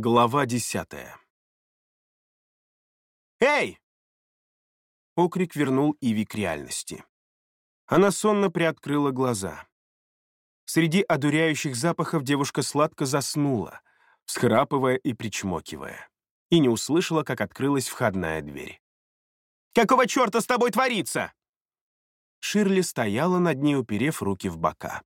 Глава десятая. «Эй!» Окрик вернул Иви к реальности. Она сонно приоткрыла глаза. Среди одуряющих запахов девушка сладко заснула, всхрапывая и причмокивая, и не услышала, как открылась входная дверь. «Какого черта с тобой творится?» Ширли стояла над ней, уперев руки в бока.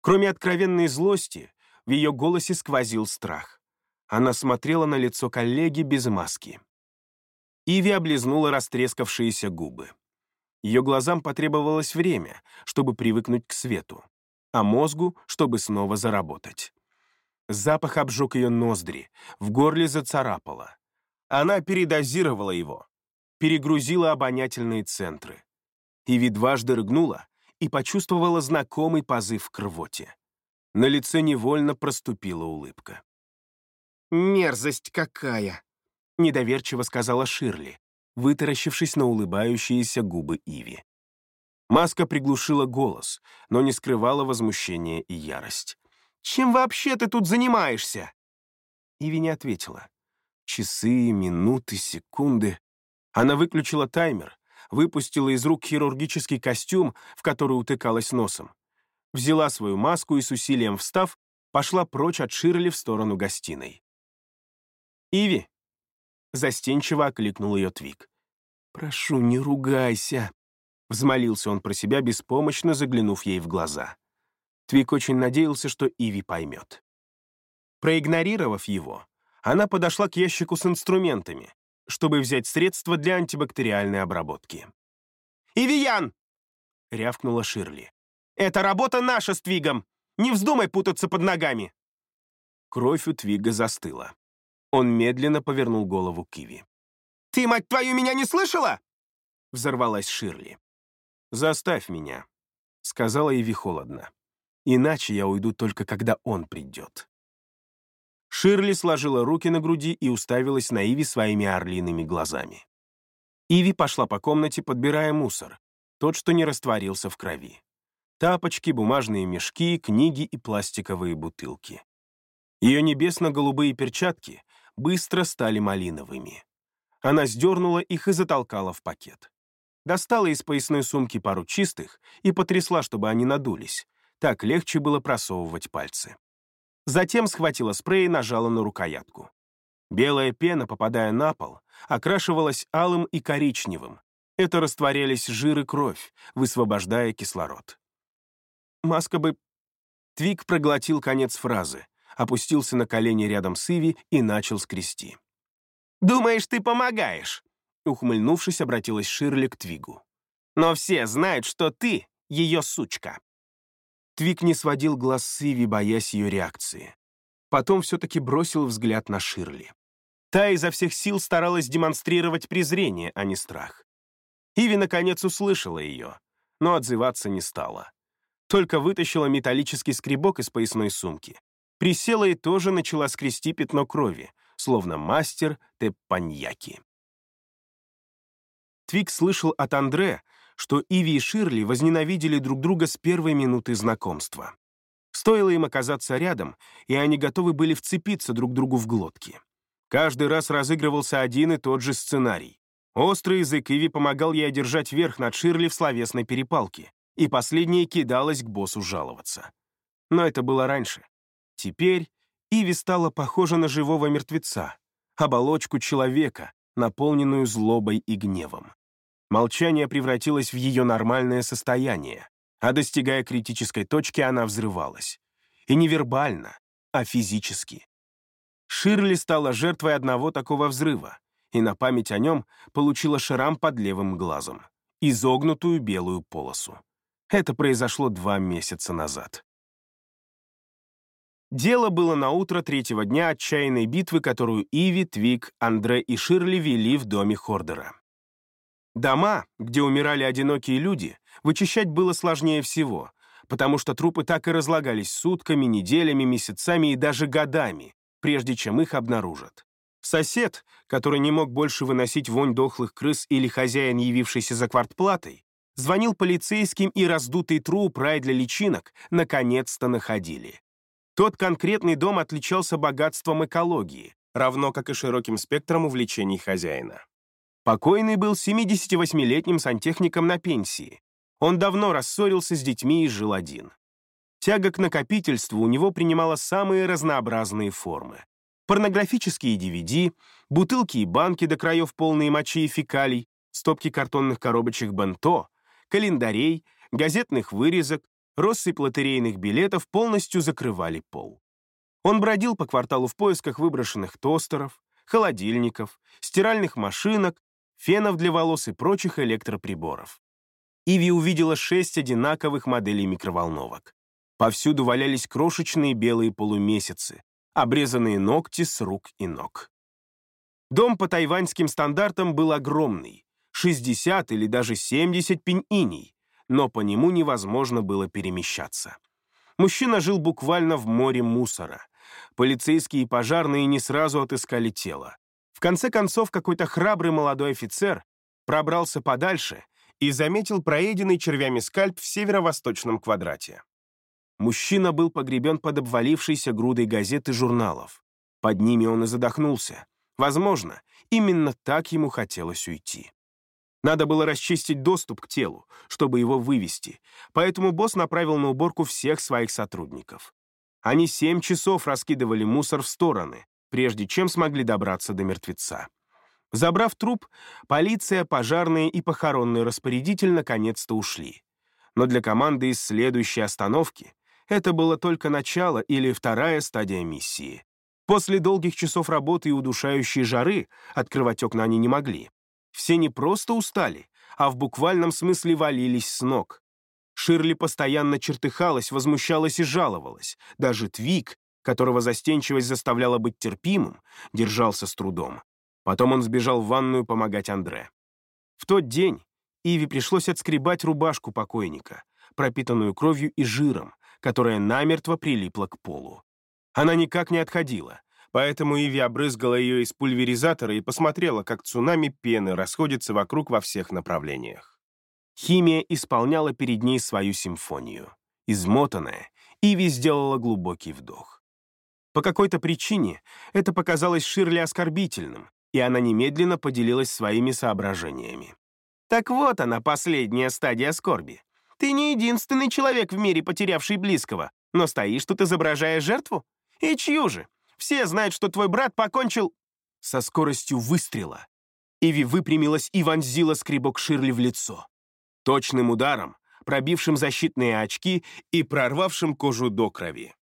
Кроме откровенной злости, в ее голосе сквозил страх. Она смотрела на лицо коллеги без маски. Иви облизнула растрескавшиеся губы. Ее глазам потребовалось время, чтобы привыкнуть к свету, а мозгу, чтобы снова заработать. Запах обжег ее ноздри, в горле зацарапало. Она передозировала его, перегрузила обонятельные центры. Иви дважды рыгнула и почувствовала знакомый позыв к рвоте. На лице невольно проступила улыбка. «Мерзость какая!» — недоверчиво сказала Ширли, вытаращившись на улыбающиеся губы Иви. Маска приглушила голос, но не скрывала возмущения и ярость. «Чем вообще ты тут занимаешься?» Иви не ответила. Часы, минуты, секунды. Она выключила таймер, выпустила из рук хирургический костюм, в который утыкалась носом. Взяла свою маску и с усилием встав, пошла прочь от Ширли в сторону гостиной. «Иви!» — застенчиво окликнул ее Твик. «Прошу, не ругайся!» — взмолился он про себя, беспомощно заглянув ей в глаза. Твик очень надеялся, что Иви поймет. Проигнорировав его, она подошла к ящику с инструментами, чтобы взять средства для антибактериальной обработки. «Ивиян!» — рявкнула Ширли. «Это работа наша с Твигом! Не вздумай путаться под ногами!» Кровь у Твига застыла. Он медленно повернул голову к Киви. «Ты, мать твою, меня не слышала?» Взорвалась Ширли. «Заставь меня», — сказала Иви холодно. «Иначе я уйду только, когда он придет». Ширли сложила руки на груди и уставилась на Иви своими орлиными глазами. Иви пошла по комнате, подбирая мусор, тот, что не растворился в крови. Тапочки, бумажные мешки, книги и пластиковые бутылки. Ее небесно-голубые перчатки быстро стали малиновыми. Она сдернула их и затолкала в пакет. Достала из поясной сумки пару чистых и потрясла, чтобы они надулись. Так легче было просовывать пальцы. Затем схватила спрей и нажала на рукоятку. Белая пена, попадая на пол, окрашивалась алым и коричневым. Это растворялись жир и кровь, высвобождая кислород. Маска бы... Твик проглотил конец фразы, опустился на колени рядом с Иви и начал скрести. «Думаешь, ты помогаешь?» Ухмыльнувшись, обратилась Ширли к Твигу. «Но все знают, что ты ее сучка». Твиг не сводил глаз с Иви, боясь ее реакции. Потом все-таки бросил взгляд на Ширли. Та изо всех сил старалась демонстрировать презрение, а не страх. Иви, наконец, услышала ее, но отзываться не стала. Только вытащила металлический скребок из поясной сумки присела и тоже начала скрести пятно крови, словно мастер теппаньяки. Твик слышал от Андре, что Иви и Ширли возненавидели друг друга с первой минуты знакомства. Стоило им оказаться рядом, и они готовы были вцепиться друг другу в глотки. Каждый раз разыгрывался один и тот же сценарий. Острый язык Иви помогал ей одержать верх над Ширли в словесной перепалке, и последняя кидалась к боссу жаловаться. Но это было раньше. Теперь Иви стала похожа на живого мертвеца, оболочку человека, наполненную злобой и гневом. Молчание превратилось в ее нормальное состояние, а достигая критической точки, она взрывалась. И не вербально, а физически. Ширли стала жертвой одного такого взрыва, и на память о нем получила шрам под левым глазом, изогнутую белую полосу. Это произошло два месяца назад. Дело было на утро третьего дня отчаянной битвы, которую Иви, Твик, Андре и Ширли вели в доме Хордера. Дома, где умирали одинокие люди, вычищать было сложнее всего, потому что трупы так и разлагались сутками, неделями, месяцами и даже годами, прежде чем их обнаружат. Сосед, который не мог больше выносить вонь дохлых крыс или хозяин, явившийся за квартплатой, звонил полицейским, и раздутый труп, рай для личинок, наконец-то находили. Тот конкретный дом отличался богатством экологии, равно как и широким спектром увлечений хозяина. Покойный был 78-летним сантехником на пенсии. Он давно рассорился с детьми и жил один. Тяга к накопительству у него принимала самые разнообразные формы. Порнографические DVD, бутылки и банки до краев полные мочи и фекалий, стопки картонных коробочек бенто, календарей, газетных вырезок, россыпь лотерейных билетов полностью закрывали пол. Он бродил по кварталу в поисках выброшенных тостеров, холодильников, стиральных машинок, фенов для волос и прочих электроприборов. Иви увидела шесть одинаковых моделей микроволновок. Повсюду валялись крошечные белые полумесяцы, обрезанные ногти с рук и ног. Дом по тайваньским стандартам был огромный, 60 или даже 70 пинь-иней, но по нему невозможно было перемещаться. Мужчина жил буквально в море мусора. Полицейские и пожарные не сразу отыскали тело. В конце концов, какой-то храбрый молодой офицер пробрался подальше и заметил проеденный червями скальп в северо-восточном квадрате. Мужчина был погребен под обвалившейся грудой газет и журналов. Под ними он и задохнулся. Возможно, именно так ему хотелось уйти. Надо было расчистить доступ к телу, чтобы его вывести, поэтому босс направил на уборку всех своих сотрудников. Они семь часов раскидывали мусор в стороны, прежде чем смогли добраться до мертвеца. Забрав труп, полиция, пожарные и похоронный распорядитель наконец-то ушли. Но для команды из следующей остановки это было только начало или вторая стадия миссии. После долгих часов работы и удушающей жары открывать окна они не могли. Все не просто устали, а в буквальном смысле валились с ног. Ширли постоянно чертыхалась, возмущалась и жаловалась. Даже Твик, которого застенчивость заставляла быть терпимым, держался с трудом. Потом он сбежал в ванную помогать Андре. В тот день Иви пришлось отскребать рубашку покойника, пропитанную кровью и жиром, которая намертво прилипла к полу. Она никак не отходила, Поэтому Иви обрызгала ее из пульверизатора и посмотрела, как цунами пены расходится вокруг во всех направлениях. Химия исполняла перед ней свою симфонию. Измотанная, Иви сделала глубокий вдох. По какой-то причине это показалось Ширли оскорбительным, и она немедленно поделилась своими соображениями. «Так вот она, последняя стадия скорби. Ты не единственный человек в мире, потерявший близкого, но стоишь тут, изображая жертву? И чью же? Все знают, что твой брат покончил...» Со скоростью выстрела Иви выпрямилась и вонзила скребок Ширли в лицо. Точным ударом, пробившим защитные очки и прорвавшим кожу до крови.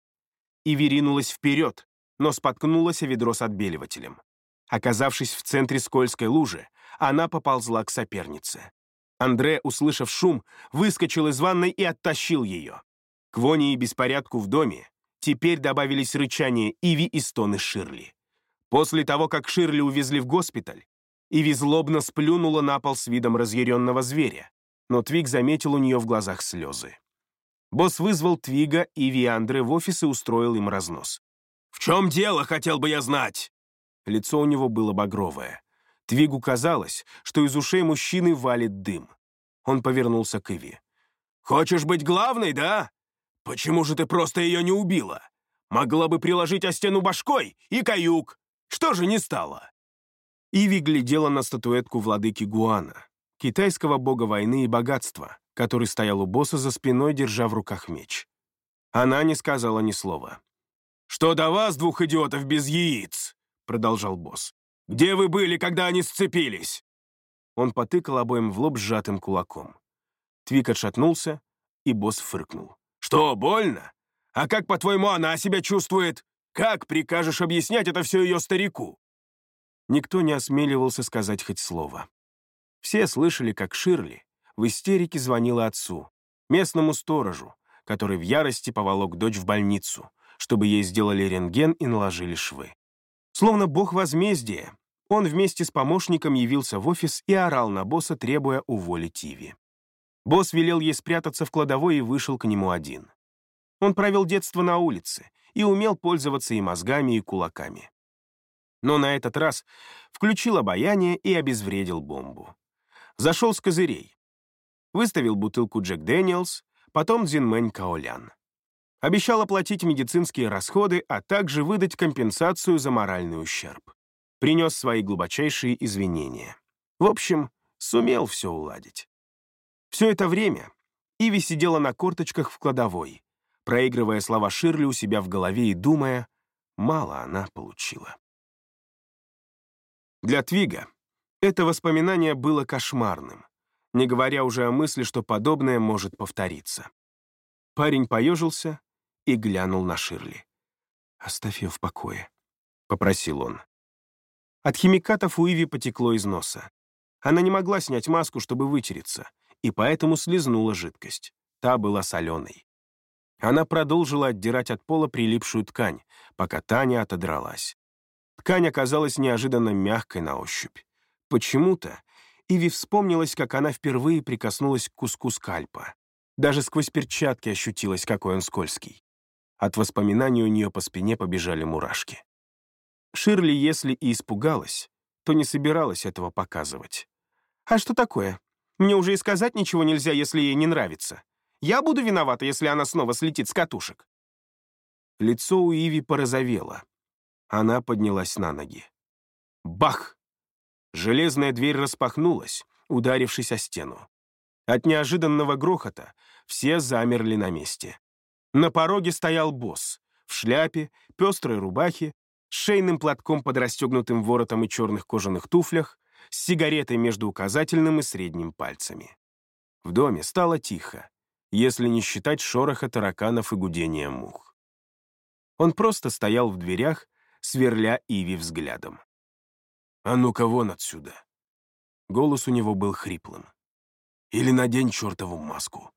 Иви ринулась вперед, но споткнулась о ведро с отбеливателем. Оказавшись в центре скользкой лужи, она поползла к сопернице. Андре, услышав шум, выскочил из ванной и оттащил ее. К воне и беспорядку в доме Теперь добавились рычание Иви и стоны Ширли. После того, как Ширли увезли в госпиталь, Иви злобно сплюнула на пол с видом разъяренного зверя, но Твиг заметил у нее в глазах слезы. Босс вызвал Твига, Иви и Андре в офис и устроил им разнос. «В чем дело, хотел бы я знать?» Лицо у него было багровое. Твигу казалось, что из ушей мужчины валит дым. Он повернулся к Иви. «Хочешь быть главной, да? «Почему же ты просто ее не убила? Могла бы приложить о стену башкой и каюк. Что же не стало?» Иви глядела на статуэтку владыки Гуана, китайского бога войны и богатства, который стоял у босса за спиной, держа в руках меч. Она не сказала ни слова. «Что до вас, двух идиотов без яиц?» — продолжал босс. «Где вы были, когда они сцепились?» Он потыкал обоим в лоб сжатым кулаком. Твик отшатнулся, и босс фыркнул. «Что, больно? А как, по-твоему, она себя чувствует? Как прикажешь объяснять это все ее старику?» Никто не осмеливался сказать хоть слово. Все слышали, как Ширли в истерике звонила отцу, местному сторожу, который в ярости поволок дочь в больницу, чтобы ей сделали рентген и наложили швы. Словно бог возмездия, он вместе с помощником явился в офис и орал на босса, требуя уволить Иви. Босс велел ей спрятаться в кладовой и вышел к нему один. Он провел детство на улице и умел пользоваться и мозгами, и кулаками. Но на этот раз включил обаяние и обезвредил бомбу. Зашел с козырей. Выставил бутылку Джек Дэниелс, потом Дзинмэнь Каолян. Обещал оплатить медицинские расходы, а также выдать компенсацию за моральный ущерб. Принес свои глубочайшие извинения. В общем, сумел все уладить. Все это время Иви сидела на корточках в кладовой, проигрывая слова Ширли у себя в голове и думая, мало она получила. Для Твига это воспоминание было кошмарным, не говоря уже о мысли, что подобное может повториться. Парень поежился и глянул на Ширли. «Оставь ее в покое», — попросил он. От химикатов у Иви потекло из носа. Она не могла снять маску, чтобы вытереться, и поэтому слезнула жидкость. Та была соленой. Она продолжила отдирать от пола прилипшую ткань, пока Таня отодралась. Ткань оказалась неожиданно мягкой на ощупь. Почему-то Иви вспомнилась, как она впервые прикоснулась к куску скальпа. Даже сквозь перчатки ощутилась, какой он скользкий. От воспоминаний у нее по спине побежали мурашки. Ширли, если и испугалась, то не собиралась этого показывать. «А что такое? Мне уже и сказать ничего нельзя, если ей не нравится. Я буду виновата, если она снова слетит с катушек». Лицо у Иви порозовело. Она поднялась на ноги. Бах! Железная дверь распахнулась, ударившись о стену. От неожиданного грохота все замерли на месте. На пороге стоял босс, в шляпе, пестрой рубахе, с шейным платком под расстегнутым воротом и черных кожаных туфлях, с сигаретой между указательным и средним пальцами. В доме стало тихо, если не считать шороха тараканов и гудения мух. Он просто стоял в дверях, сверля Иви взглядом. «А ну-ка вон отсюда!» Голос у него был хриплым. «Или надень чертову маску!»